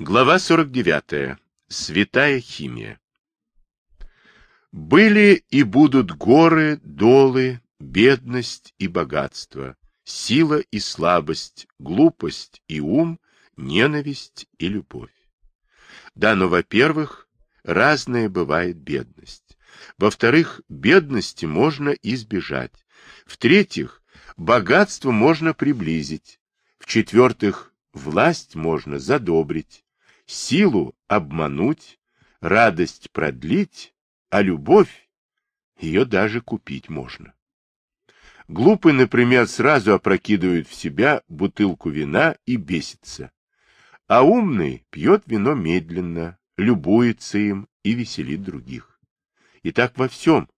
Глава 49. Святая химия. Были и будут горы, долы, бедность и богатство, сила и слабость, глупость и ум, ненависть и любовь. Да, но, во-первых, разная бывает бедность. Во-вторых, бедности можно избежать. В-третьих, богатство можно приблизить. В-четвертых, власть можно задобрить силу обмануть, радость продлить, а любовь ее даже купить можно. Глупый, например, сразу опрокидывает в себя бутылку вина и бесится, а умный пьет вино медленно, любуется им и веселит других. И так во всем.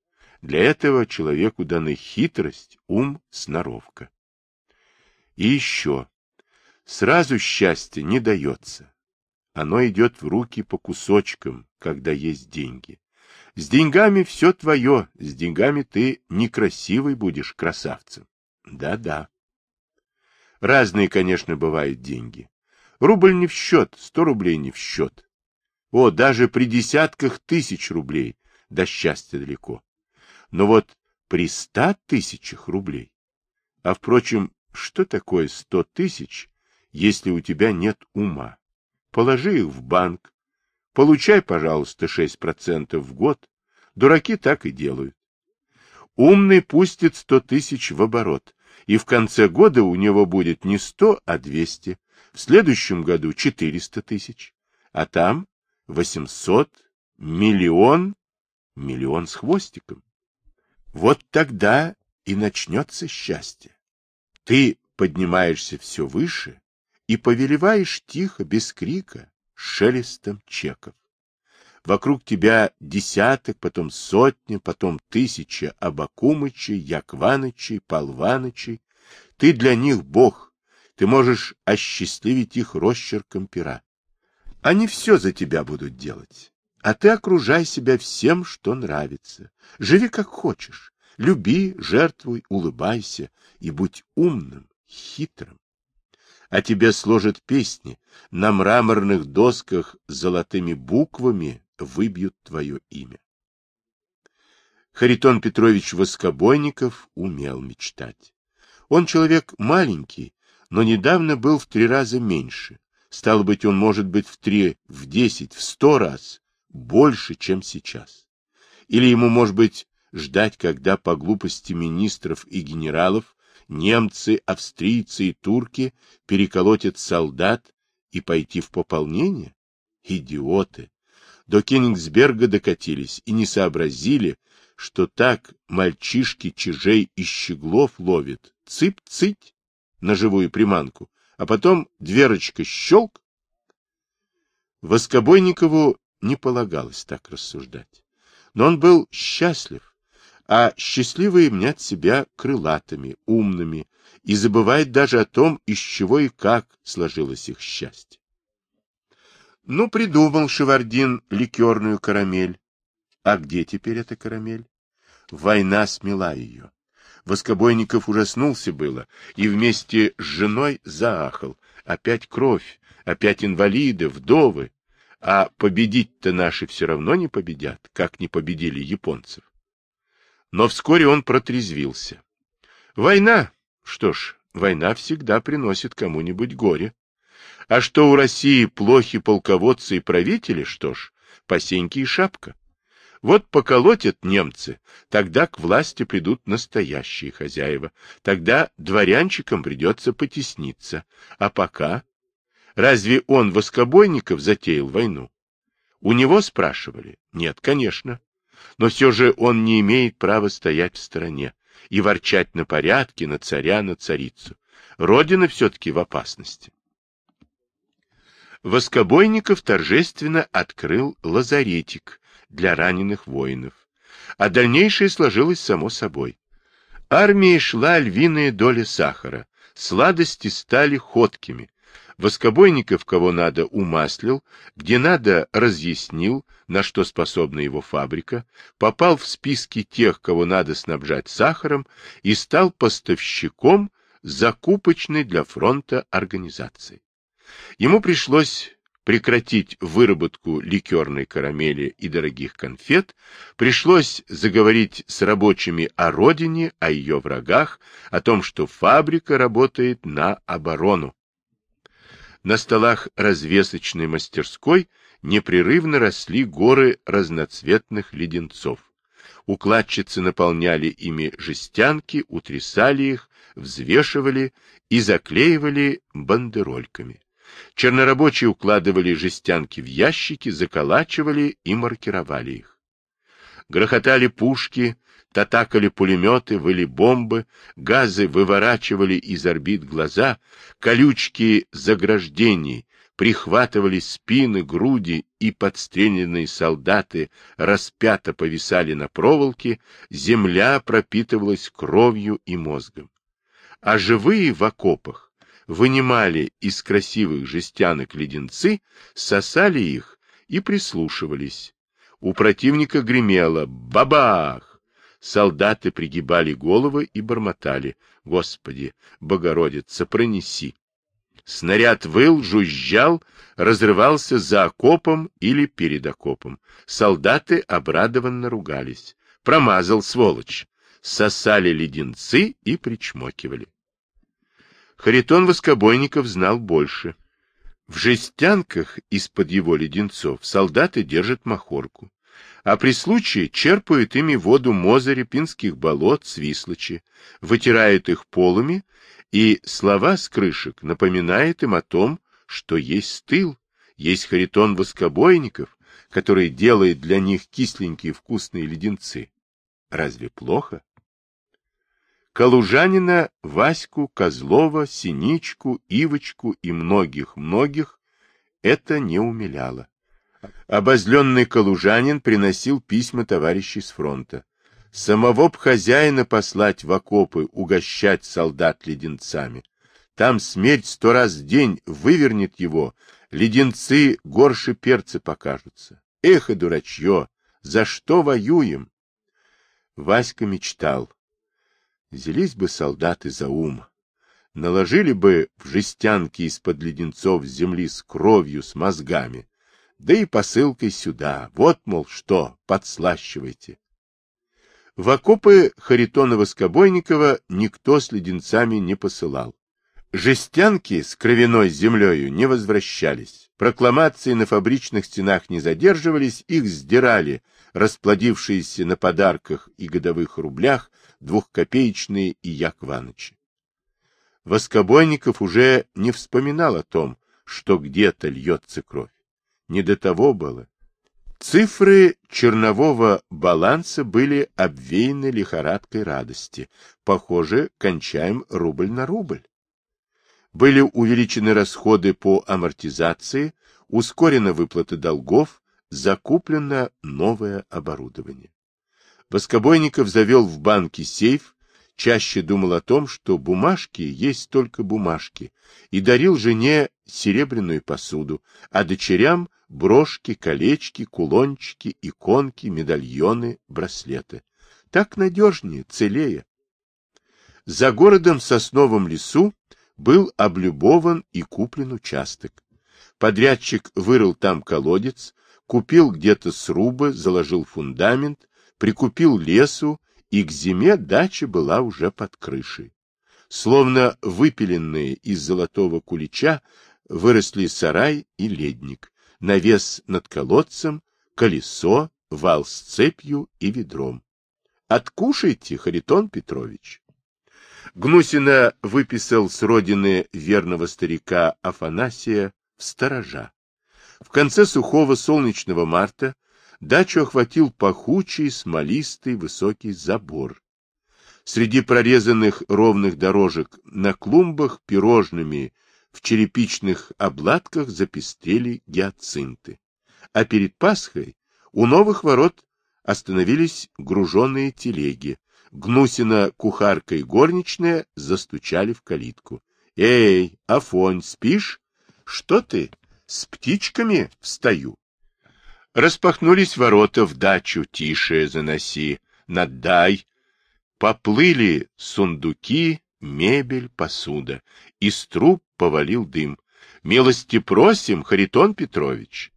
Для этого человеку даны хитрость, ум, сноровка. И еще. Сразу счастье не дается. Оно идет в руки по кусочкам, когда есть деньги. С деньгами все твое, с деньгами ты некрасивый будешь красавцем. Да-да. Разные, конечно, бывают деньги. Рубль не в счет, сто рублей не в счет. О, даже при десятках тысяч рублей до счастья далеко. Но вот при ста тысячах рублей. А, впрочем, что такое сто тысяч, если у тебя нет ума? Положи их в банк. Получай, пожалуйста, 6% в год. Дураки так и делают. Умный пустит 100 тысяч в оборот, и в конце года у него будет не 100, а 200. В следующем году 400 тысяч. А там 800, миллион, миллион с хвостиком. Вот тогда и начнется счастье. Ты поднимаешься все выше, и повелеваешь тихо, без крика, шелестом чеков. Вокруг тебя десяток, потом сотня, потом тысяча Абакумычей, Якванычей, Полванычей. Ты для них бог, ты можешь осчастливить их росчерком пера. Они все за тебя будут делать, а ты окружай себя всем, что нравится. Живи как хочешь, люби, жертвуй, улыбайся и будь умным, хитрым а тебе сложат песни, на мраморных досках золотыми буквами выбьют твое имя. Харитон Петрович Воскобойников умел мечтать. Он человек маленький, но недавно был в три раза меньше. Стало быть, он может быть в три, в десять, в сто раз больше, чем сейчас. Или ему, может быть, ждать, когда по глупости министров и генералов немцы, австрийцы и турки переколотят солдат и пойти в пополнение? Идиоты! До Кенигсберга докатились и не сообразили, что так мальчишки чижей и щеглов ловят. Цып-цыть на живую приманку, а потом дверочка щелк. Воскобойникову не полагалось так рассуждать. Но он был счастлив, а счастливые мнят себя крылатыми, умными и забывают даже о том, из чего и как сложилось их счастье. Ну, придумал Шевардин ликерную карамель. А где теперь эта карамель? Война смела ее. Воскобойников ужаснулся было и вместе с женой заахал. Опять кровь, опять инвалиды, вдовы. А победить-то наши все равно не победят, как не победили японцев. Но вскоре он протрезвился. Война, что ж, война всегда приносит кому-нибудь горе. А что у России плохи полководцы и правители, что ж, посеньки и шапка. Вот поколотят немцы, тогда к власти придут настоящие хозяева, тогда дворянчикам придется потесниться. А пока... Разве он, Воскобойников, затеял войну? У него спрашивали? Нет, конечно но все же он не имеет права стоять в стороне и ворчать на порядки, на царя, на царицу. Родина все-таки в опасности. Воскобойников торжественно открыл лазаретик для раненых воинов, а дальнейшее сложилось само собой. Армии шла львиная доля сахара, сладости стали ходкими, Воскобойников, кого надо, умаслил, где надо, разъяснил, на что способна его фабрика, попал в списки тех, кого надо снабжать сахаром, и стал поставщиком закупочной для фронта организации. Ему пришлось прекратить выработку ликерной карамели и дорогих конфет, пришлось заговорить с рабочими о родине, о ее врагах, о том, что фабрика работает на оборону. На столах развесочной мастерской непрерывно росли горы разноцветных леденцов. Укладчицы наполняли ими жестянки, утрясали их, взвешивали и заклеивали бандерольками. Чернорабочие укладывали жестянки в ящики, заколачивали и маркировали их. Грохотали пушки, татакали пулеметы, выли бомбы, газы выворачивали из орбит глаза, колючки заграждений прихватывали спины, груди, и подстреленные солдаты распято повисали на проволоке, земля пропитывалась кровью и мозгом. А живые в окопах вынимали из красивых жестянок леденцы, сосали их и прислушивались. У противника гремело «Бабах!». Солдаты пригибали головы и бормотали «Господи, Богородица, пронеси!». Снаряд выл, жужжал, разрывался за окопом или перед окопом. Солдаты обрадованно ругались. Промазал, сволочь! Сосали леденцы и причмокивали. Харитон Воскобойников знал больше. В жестянках из-под его леденцов солдаты держат махорку, а при случае черпают ими воду Мозыря, Пинских болот, Свислочи, вытирают их полами, и слова с крышек напоминают им о том, что есть стыл, есть Харитон Воскобойников, который делает для них кисленькие вкусные леденцы. Разве плохо? Калужанина, Ваську, Козлова, Синичку, Ивочку и многих-многих это не умиляло. Обозленный калужанин приносил письма товарищей с фронта. Самого б хозяина послать в окопы угощать солдат леденцами. Там смерть сто раз в день вывернет его, леденцы горше перца покажутся. Эх и дурачье! За что воюем? Васька мечтал. Взялись бы солдаты за ум, наложили бы в жестянки из-под леденцов земли с кровью, с мозгами, да и посылкой сюда. Вот, мол, что, подслащивайте. В окопы Харитонова-Скобойникова никто с леденцами не посылал. Жестянки с кровяной землею не возвращались. Прокламации на фабричных стенах не задерживались, их сдирали, расплодившиеся на подарках и годовых рублях, двухкопеечные и Якванычи. Воскобойников уже не вспоминал о том, что где-то льется кровь. Не до того было. Цифры чернового баланса были обвеяны лихорадкой радости. Похоже, кончаем рубль на рубль. Были увеличены расходы по амортизации, ускорена выплата долгов, закуплено новое оборудование. Воскобойников завел в банке сейф, чаще думал о том, что бумажки есть только бумажки, и дарил жене серебряную посуду, а дочерям брошки, колечки, кулончики, иконки, медальоны, браслеты. Так надежнее, целее. За городом в сосновом лесу был облюбован и куплен участок. Подрядчик вырыл там колодец, купил где-то срубы, заложил фундамент, прикупил лесу, и к зиме дача была уже под крышей. Словно выпиленные из золотого кулича выросли сарай и ледник, навес над колодцем, колесо, вал с цепью и ведром. Откушайте, Харитон Петрович. Гнусина выписал с родины верного старика Афанасия в сторожа. В конце сухого солнечного марта дачу охватил пахучий, смолистый, высокий забор. Среди прорезанных ровных дорожек на клумбах пирожными в черепичных обладках запестрели гиацинты. А перед Пасхой у новых ворот остановились груженные телеги. Гнусина, кухарка и горничная застучали в калитку. — Эй, Афонь, спишь? — Что ты? С птичками встаю. Распахнулись ворота в дачу, тише заноси, надай. Поплыли сундуки, мебель, посуда. Из труб повалил дым. Милости просим, Харитон Петрович.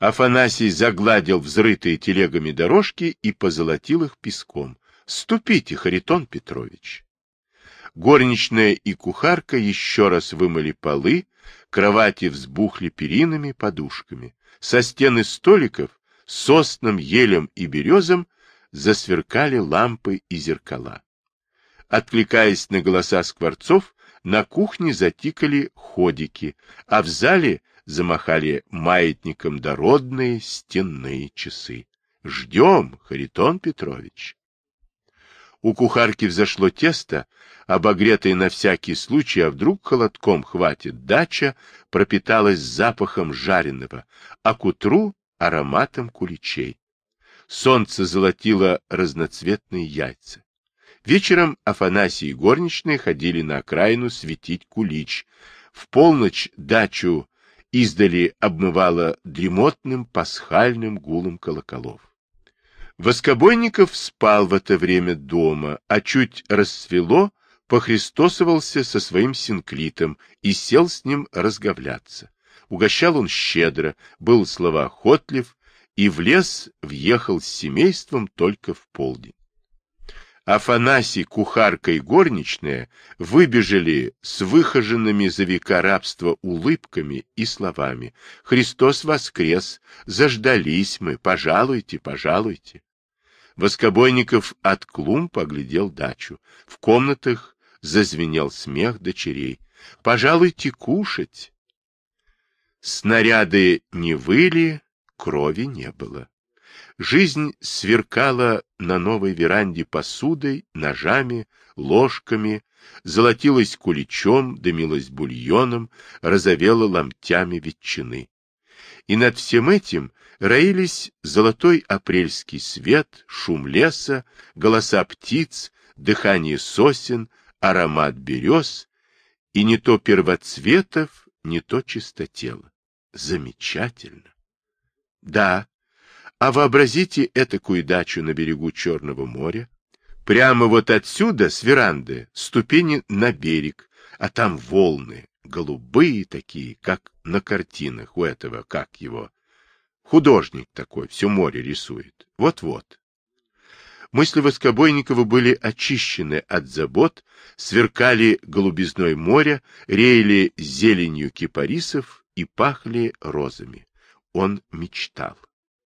Афанасий загладил взрытые телегами дорожки и позолотил их песком. Ступите, Харитон Петрович. Горничная и кухарка еще раз вымыли полы, кровати взбухли перинами, подушками. Со стены столиков, сосном, елем и березом засверкали лампы и зеркала. Откликаясь на голоса скворцов, на кухне затикали ходики, а в зале замахали маятником дородные стенные часы. Ждем, Харитон Петрович. У кухарки взошло тесто, обогретое на всякий случай, а вдруг холодком хватит. Дача пропиталась запахом жареного, а к утру ароматом куличей. Солнце золотило разноцветные яйца. Вечером Афанасий и горничные ходили на окраину светить кулич. В полночь дачу издали обмывало дремотным пасхальным гулом колоколов. Воскобойников спал в это время дома, а чуть расцвело, похристосовался со своим синклитом и сел с ним разговляться. Угощал он щедро, был словоохотлив и в лес въехал с семейством только в полдень. Афанасий, кухарка и горничная выбежали с выхоженными за века рабства улыбками и словами «Христос воскрес! Заждались мы! Пожалуйте, пожалуйте!» Воскобойников от клумб поглядел дачу. В комнатах зазвенел смех дочерей. «Пожалуйте кушать!» Снаряды не выли, крови не было. Жизнь сверкала на новой веранде посудой, ножами, ложками, золотилась куличом, дымилась бульоном, розовела ломтями ветчины. И над всем этим роились золотой апрельский свет, шум леса, голоса птиц, дыхание сосен, аромат берез, и не то первоцветов, не то чистотела. Замечательно! Да, а вообразите этакую дачу на берегу Черного моря. Прямо вот отсюда, с веранды, ступени на берег, а там волны, голубые такие, как на картинах у этого, как его. Художник такой, все море рисует. Вот-вот. Мысли Воскобойникова были очищены от забот, сверкали голубизной моря, реяли зеленью кипарисов и пахли розами. Он мечтал.